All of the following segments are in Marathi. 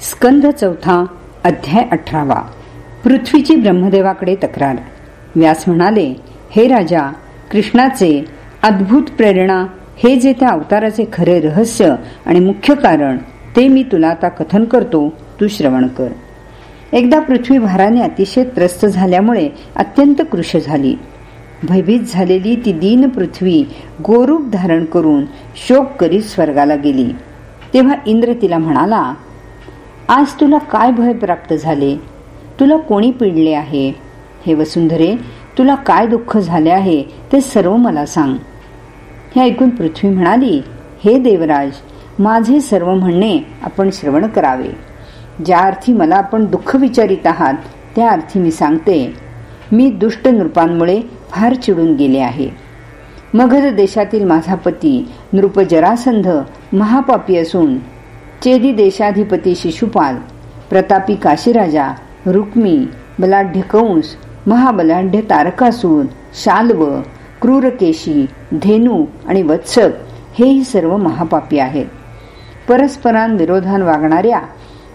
स्कंध चौथा अध्याय अठरावा. पृथ्वीची ब्रह्मदेवाकडे तक्रार. व्यास म्हणाले हे राजा कृष्णाचे अद्भुत प्रेरणा हे जे त्या अवताराचे खरे रहस्य आणि मुख्य कारण ते मी तुला आता कथन करतो तू श्रवण कर. एकदा पृथ्वी भाराने अतिशय त्रस्त झाल्यामुळे अत्यंत कृश झाली. भयभीत झालेली ती दीन पृथ्वी गोरूप धारण करून शोक करीत स्वर्गाला गेली. तेव्हा इंद्र तिला म्हणाला आज तुला काय भय प्राप्त झाले? तुला कोणी पिडले आहे? हे वसुंधरे तुला काय दुःख झाले आहे ते सर्व मला सांग. हे ऐकून पृथ्वी म्हणाली हे देवराज माझे सर्व म्हणणे आपण श्रवण करावे. ज्या अर्थी मला आपण दुःख विचारित आहात त्या अर्थी मी सांगते. मी दुष्ट नृपांमुळे फार चिडून गेले आहे. मगध देशातील माझा पती नृप जरासंध महापापी असून चेदी देशाधिपती शिशुपाल प्रतापी काशीराजा रुक्मी बलाढ्य कंस महाबलाढ्य तारकासूर शाल्व क्रूरकेशी धेनू आणि वत्सक हेही सर्व महापापी आहेत. परस्परांविरोधान वागणाऱ्या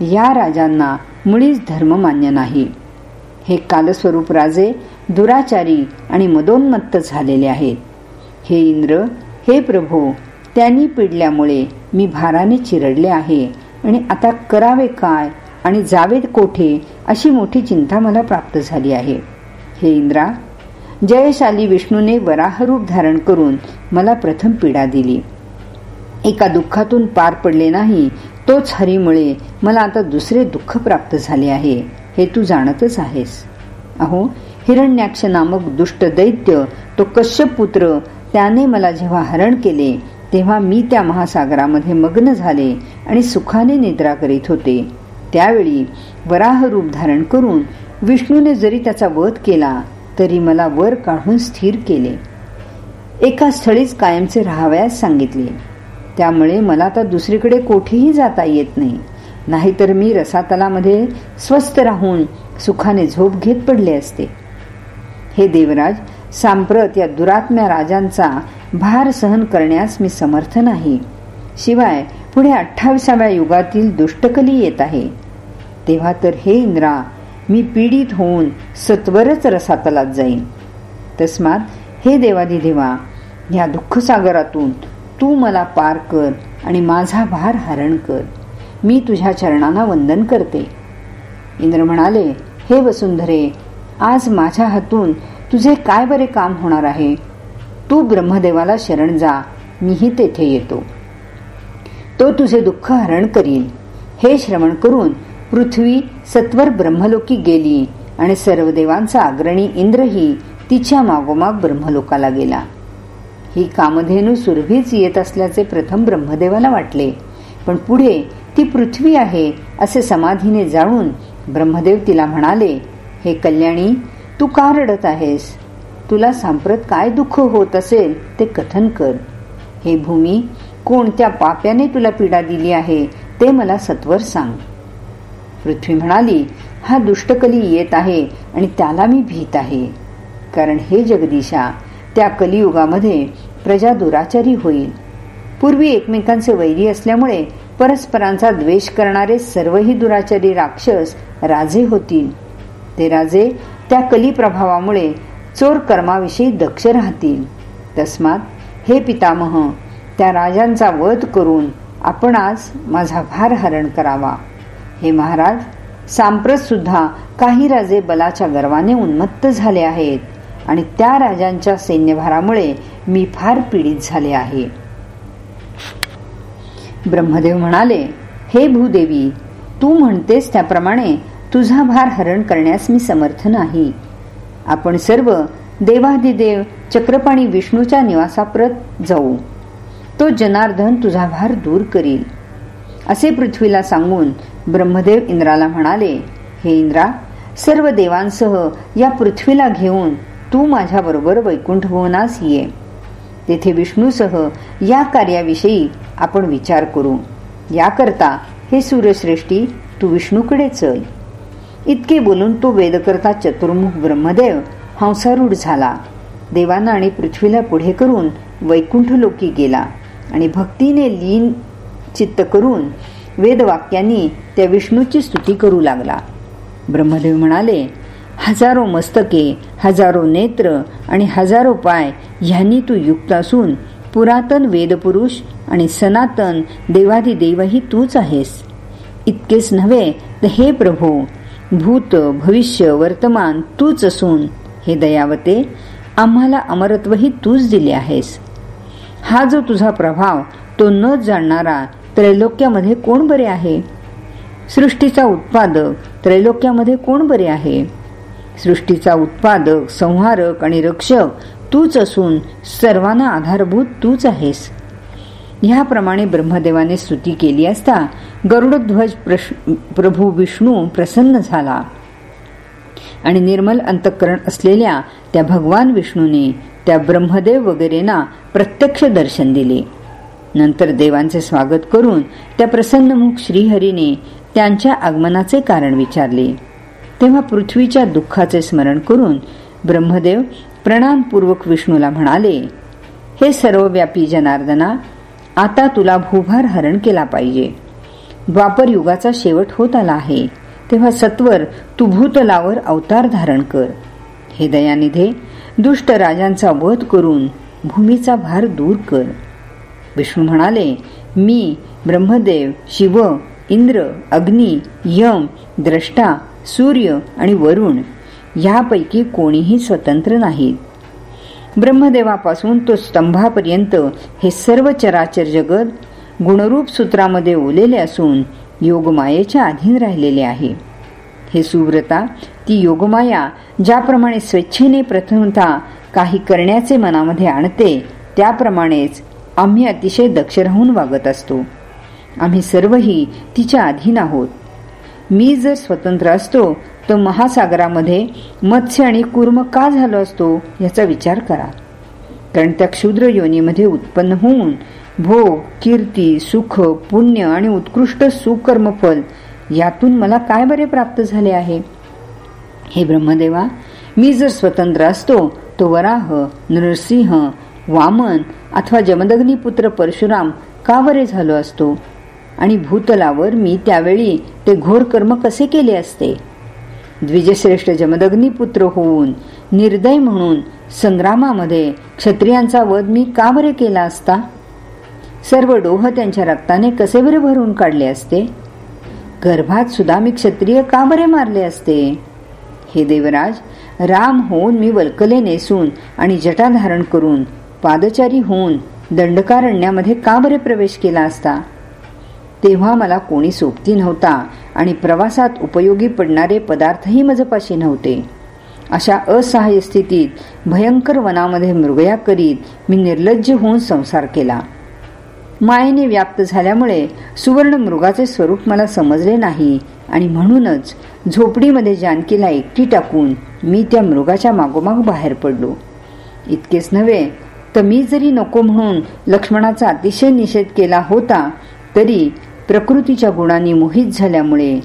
या राजांना मुळीच धर्म मान्य नाही. हे कालस्वरूप राजे दुराचारी आणि मदोन्मत्त झालेले आहेत. हे इंद्र हे प्रभू त्यांनी पिडल्यामुळे मी भाराने चिरडले आहे. आणि आता करावे काय? आणि जावे कोठे? अशी मोठी चिंता मला प्राप्त झाली आहे. हे इंद्रा जयशाली विष्णूने वराहरूप धारण करून मला प्रथम पीडा दिली. एका दुःखातून पार पडले नाही तोच हरीमुळे मला आता दुसरे दुःख प्राप्त झाले आहे. हे तू जाणतच आहेस. अहो हिरण्याक्ष नामक दुष्ट दैत्य तो कश्यप पुत्र त्याने मला जेव्हा हरण केले तेव्हा मी त्या महासागरामध्ये मग्न झाले आणि सुखाने निद्रा करीत होते. त्यावेळी वराह रूप धारण करून विष्णूने जरी त्याचा वध केला तरी मला वर काढून स्थिर केले. एका स्थळीच कायमचे राहावयास सांगितले. त्यामुळे मला आता दुसरीकडे कोठेही जाता येत नाही. नाहीतर मी रसातलामध्ये स्वस्थ राहून सुखाने झोप घेत पडले असते. हे देवराज सांप्रत या दुरात्म्या राजांचा भार सहन करण्यास मी समर्थ नाही. शिवाय पुढे अठ्ठावीसाव्या युगातील दुष्टकली येत आहे. तेव्हा तर हे इंद्रा मी पीडित होऊन सत्वरच रसातलात जाईन. तस्मात हे देवादी देवा या दुःखसागरातून तू मला पार कर आणि माझा भार हरण कर. मी तुझ्या चरणांना वंदन करते. इंद्र म्हणाले हे वसुंधरे आज माझ्या हातून तुझे काय बरे काम होणार आहे? तू ब्रह्मदेवाला शरण जा मीही तेथे येतो. तो तुझे दुःख हरण करील. हे श्रवण करून पृथ्वी सत्वर ब्रह्मलोकी गेली आणि सर्व देवांचा अग्रणी इंद्रही तिच्या मागोमाग ब्रह्मलोकाला गेला. ही कामधेनू सुरभीच येत असल्याचे प्रथम ब्रह्मदेवाला वाटले पण पुढे ती पृथ्वी आहे असे समाधीने जाणून ब्रह्मदेव तिला म्हणाले हे कल्याणी तू का रडत आहेस? तुला सांप्रत काय दुःख होत असेल ते कथन कर. हे भूमी कोणत्या पाप्याने तुला पीडा दिली आहे ते मला सत्वर सांग. पृथ्वी म्हणाली हा दुष्टकली येत आहे आणि त्याला मी भीत आहे. कारण हे जगदीशा त्या कलियुगामध्ये प्रजा दुराचारी होईल. पूर्वी एकमेकांचे वैरी असल्यामुळे परस्परांचा द्वेष करणारे सर्वही दुराचारी राक्षस राजे होतील. ते राजे त्या कली प्रभावामुळे चोर कर्माविषयी दक्ष राहतील. तस्मात हे पितामह त्या राजांचा वध करून आपण आज माझा भार हरण करावा. हे महाराज सांप्रत सुद्धा काही राजे बलाच्या गर्वाने उन्मत्त झाले आहेत आणि त्या राजांच्या सैन्यभारामुळे मी फार पीडित झाले आहे. ब्रह्मदेव म्हणाले हे भूदेवी तू म्हणतेस त्याप्रमाणे तुझा भार हरण करण्यास मी समर्थ नाही. आपण सर्व देवादिदेव चक्रपाणी विष्णूच्या निवासाप्रत जाऊ. तो जनार्दन तुझा भार दूर करील. असे पृथ्वीला सांगून ब्रह्मदेव इंद्राला म्हणाले हे इंद्रा सर्व देवांसह या पृथ्वीला घेऊन तू माझ्याबरोबर वैकुंठभवनास ये. तेथे विष्णूसह या कार्याविषयी आपण विचार करू. याकरता हे सूर्यश्रेष्ठी तू विष्णूकडे चल. इतके बोलून तो वेदकर्ता चतुर्मुख ब्रह्मदेव हंसारूढ झाला. देवांना आणि पृथ्वीला पुढे करून वैकुंठ लोकी गेला आणि भक्तीने लीन चित्त करून वेदवाक्यांनी त्या विष्णूची स्तुती करू लागला. ब्रह्मदेव म्हणाले हजारो मस्तके हजारो नेत्र आणि हजारो पाय ह्यांनी तू युक्त असून पुरातन वेदपुरुष आणि सनातन देवाधिदेवही तूच आहेस. इतकेच नव्हे तर हे प्रभू भूत भविष्य वर्तमान तूच असून हे दयावते आम्हाला अमरत्वही तूच दिले आहेस. हा जो तुझा प्रभाव तो न जाणणारा त्रैलोक्यामध्ये कोण बरे आहे? सृष्टीचा उत्पादक त्रैलोक्यामध्ये कोण बरे आहे? सृष्टीचा उत्पादक संहारक आणि रक्षक तूच असून सर्वांना आधारभूत तूच आहेस. ह्याप्रमाणे ब्रह्मदेवाने स्तुती केली असता गरुडध्वज प्रभू विष्णू प्रसन्न झाला. आणि निर्मल अंतकरण असलेल्या त्या भगवान विष्णूने त्या ब्रह्मदेव वगैरेना प्रत्यक्ष दर्शन दिले. नंतर देवांचे स्वागत करून त्या प्रसन्नमुख श्रीहरीने त्यांच्या आगमनाचे कारण विचारले. तेव्हा पृथ्वीच्या दुःखाचे स्मरण करून ब्रह्मदेव प्रणामपूर्वक विष्णूला म्हणाले हे सर्वव्यापी जनार्दना आता तुला भूभार हरण केला पाहिजे. द्वापर युगाचा शेवट होत आला आहे. तेव्हा सत्वर तू भूतलावर अवतार धारण कर. हे दयानिधे दुष्ट राजांचा वध करून भूमीचा भार दूर कर. विष्णू म्हणाले मी ब्रह्मदेव शिव इंद्र अग्नी यम द्रष्टा सूर्य आणि वरुण यापैकी कोणीही स्वतंत्र नाहीत. ब्रह्मदेवापासून तो स्तंभापर्यंत हे सर्व चराचर जगत गुणरूप सूत्रामध्ये ओलेले असून योगमायेच्या अधीन राहिलेले आहे. हे सुव्रता ती योगमाया ज्याप्रमाणे स्वेच्छेने प्रथमता काही करण्याचे मनामध्ये आणते त्याप्रमाणेच आम्ही अतिशय दक्ष राहून वागत असतो. आम्ही सर्वही तिच्या अधीन आहोत. मी जर स्वतंत्र असतो तर महासागरामध्ये मत्स्य आणि कुर्म का झालो असतो याचा विचार करा. कारण त्या क्षुद्र योनीमध्ये उत्पन्न होऊन भोग कीर्ती सुख पुण्य आणि उत्कृष्ट सुकर्मफल यातून मला काय बरे प्राप्त झाले आहे? हे ब्रह्मदेवा मी जर स्वतंत्र असतो तो वराह नृसिंह वामन अथवा जमदग्नी पुत्र परशुराम का बरे झालो असतो? आणि भूतलावर मी त्यावेळी ते घोर कर्म कसे केले असते? द्विजश्रेष्ठ जमदग्नी पुत्र होऊन निर्दय म्हणून संग्रामामध्ये क्षत्रियांचा वध मी का बरे केला असता? सर्व डोह त्यांच्या रक्ताने कसे बरे भरून काढले असते? गर्भात सुद्धा मी क्षत्रिय का बरे मारले असते? हे देवराज राम होऊन मी वल्कले नेसून आणि जटा धारण करून पादचारी होऊन दंडकारण्यामध्ये का बरे प्रवेश केला असता? तेव्हा मला कोणी सोबती नव्हता आणि प्रवासात उपयोगी पडणारे पदार्थही मजपाशी नव्हते. अशा असहाय्य स्थितीत भयंकर वनामध्ये मृगया करीत मी निर्लज्ज होऊन संसार केला. मायेने व्याप्त झाल्यामुळे सुवर्ण मृगाचे स्वरूप मला समजले नाही. आणि म्हणूनच झोपडीमध्ये जानकीला एकटी टाकून मी त्या मृगाच्या मागोमाग बाहेर पडलो. इतकेच नव्हे तर मी जरी नको म्हणून लक्ष्मणाचा अतिशय निषेध केला होता तरी प्रकृतीच्या गुणांनी मोहित झाल्यामुळे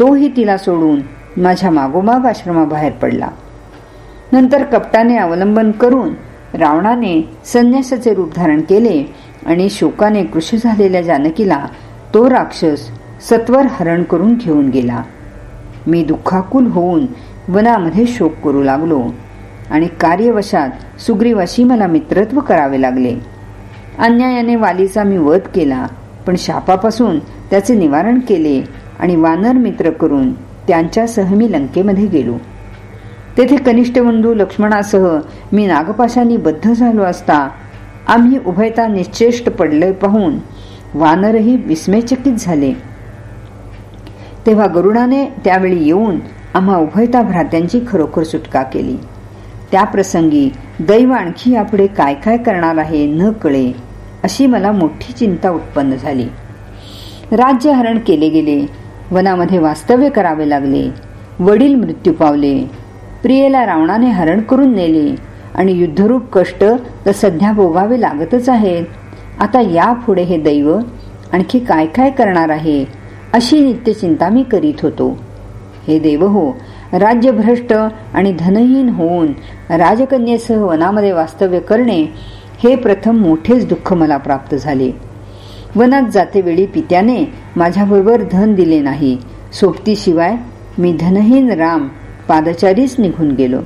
तोही तिला सोडून माझ्या मागोमाग आश्रमाबाहेर पडला. नंतर कपटाने अवलंबन करून रावणाने संन्यासाचे रूप धारण केले आणि शोकाने कृषी झालेल्या जानकीला तो राक्षस सत्वर हरण करून घेऊन गेला. मी दुःखाकुल होऊन वनामध्ये शोक करू लागलो आणि कार्यवशात सुग्रीवाशी मला मित्रत्व करावे लागले. अन्यायाने वालीचा मी वध केला पण शापापासून त्याचे निवारण केले आणि वानर मित्र करून त्यांच्यासह मी लंकेमध्ये गेलो. तेथे कनिष्ठ बंधू लक्ष्मणासह मी नागपाशांनी बद्ध झालो असता आम्ही उभयता निश्चेष्ट पडले पाहून वानरही विस्मयचकित झाले. तेव्हा गरुडाने त्यावेळी येऊन आम्हा उभयता भ्रात्यांची खरोखर सुटका केली. त्या प्रसंगी दैव आणखी यापुढे काय काय करणार आहे न कळे अशी मला मोठी चिंता उत्पन्न झाली. राज्य हरण केले गेले वनामध्ये वास्तव्य करावे लागले वडील मृत्यू पावले प्रियेला रावणाने हरण करून नेले आणि युद्धरूप कष्ट तर सध्या भोगावे लागतच आहेत. आता यापुढे हे दैव आणखी काय काय करणार आहे अशी नित्य चिंता मी करीत होतो. हे देव हो राज्यभ्रष्ट आणि धनहीन होऊन राजकन्येसह वनामध्ये वास्तव्य करणे हे प्रथम मोठेच दुःख मला प्राप्त झाले. वनात जातेवेळी पित्याने माझ्याबरोबर धन दिले नाही. सोबतीशिवाय मी धनहीन राम पादचारीच निघून गेलो.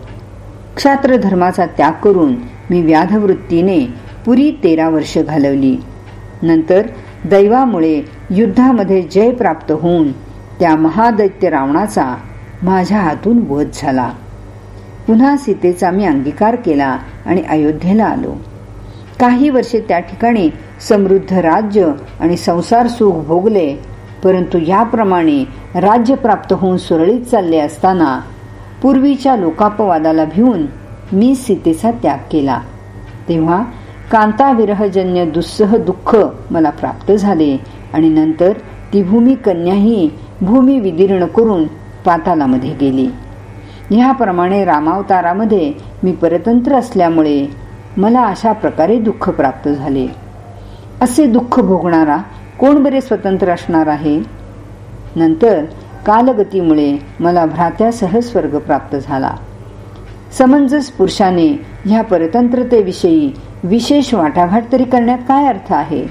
क्षात्र धर्माचा त्याग करून मी व्याधवृत्तीने पुरी तेरा वर्ष घालवली. नंतर दैवामुळे युद्धामध्ये जय प्राप्त होऊन त्या महादैत्य रावणाचा माझ्या हातून वध झाला. पुन्हा सीतेचा मी अंगीकार केला आणि अयोध्येला आलो. काही वर्षे त्या ठिकाणी समृद्ध राज्य आणि संसार सुख भोगले परंतु याप्रमाणे राज्य प्राप्त होऊन सुरळीत चालले असताना पूर्वीच्या लोकापवादाला भिवून मी सीतेचा त्याग केला. तेव्हा कांताविरहजन्य दुस्सह दुःख मला प्राप्त झाले आणि नंतर ती भूमी कन्याही भूमी विदीर्ण करून पातालामध्ये गेली. ह्याप्रमाणे रामावतारामध्ये मी परतंत्र असल्यामुळे मला अशा प्रकारे दुःख प्राप्त झाले. असे दुःख भोगणारा कोण बरे स्वतंत्र असणार आहे? नंतर कालगतीमुळे मला भ्रात्यासह स्वर्ग प्राप्त झाला. समंजस पुरुषाने ह्या परतंत्रतेविषयी विशेष वाटाघाट तरी करण्यात काय अर्थ आहे?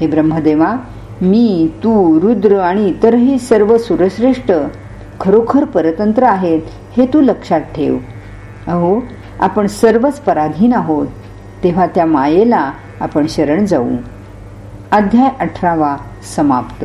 हे ब्रह्मदेवा मी तू रुद्र आणि इतरही सर्व सुरश्रेष्ठ खरोखर परतंत्र आहेत हे तू लक्षात ठेव. अहो आपण सर्वच पराधीन आहोत तेव्हा त्या मायेला आपण शरण जाऊ. अध्याय अठरावा समाप्त.